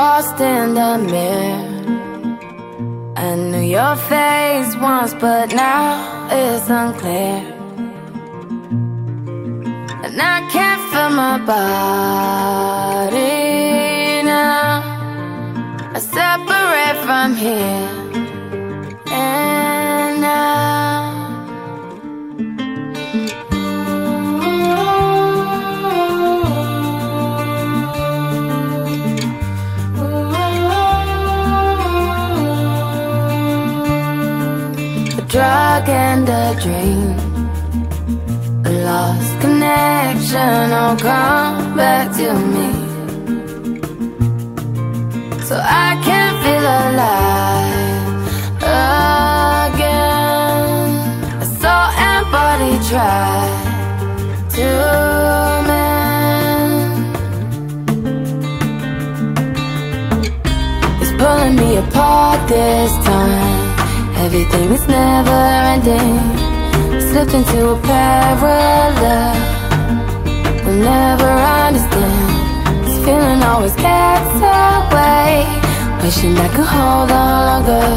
lost in the mirror. I knew your face once, but now it's unclear. And I can't feel my body now. I separate from here. Drug and a dream. A lost connection will come back to me. So I can feel alive again. A soul and body try to mend. It's pulling me apart this time. Everything is never ending. Slipped into a parallel. We'll never understand. This feeling always gets away. Wishing I could hold on longer.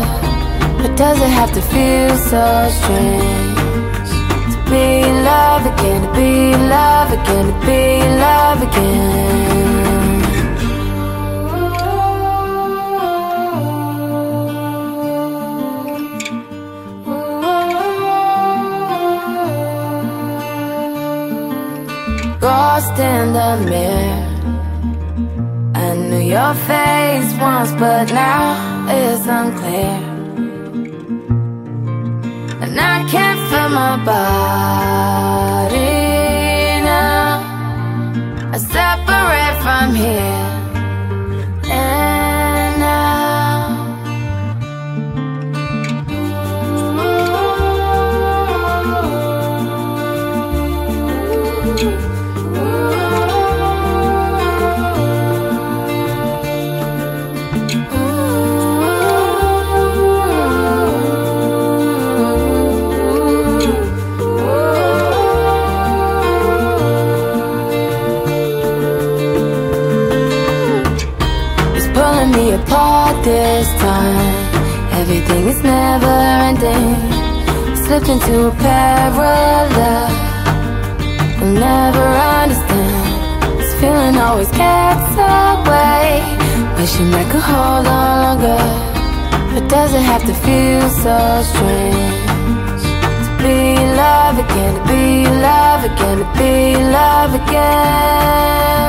But does it have to feel so strange? To be in love again, to be in love again, to be in love again. Lost in the mirror. I knew your face once, but now it's unclear. And I can't feel my body apart this time. Everything is never ending. Slipped into a parallel. We'll never understand. This feeling always gets away. Wishing I could hold on longer. But does it have to feel so strange? To be love again, to be love again, to be love again.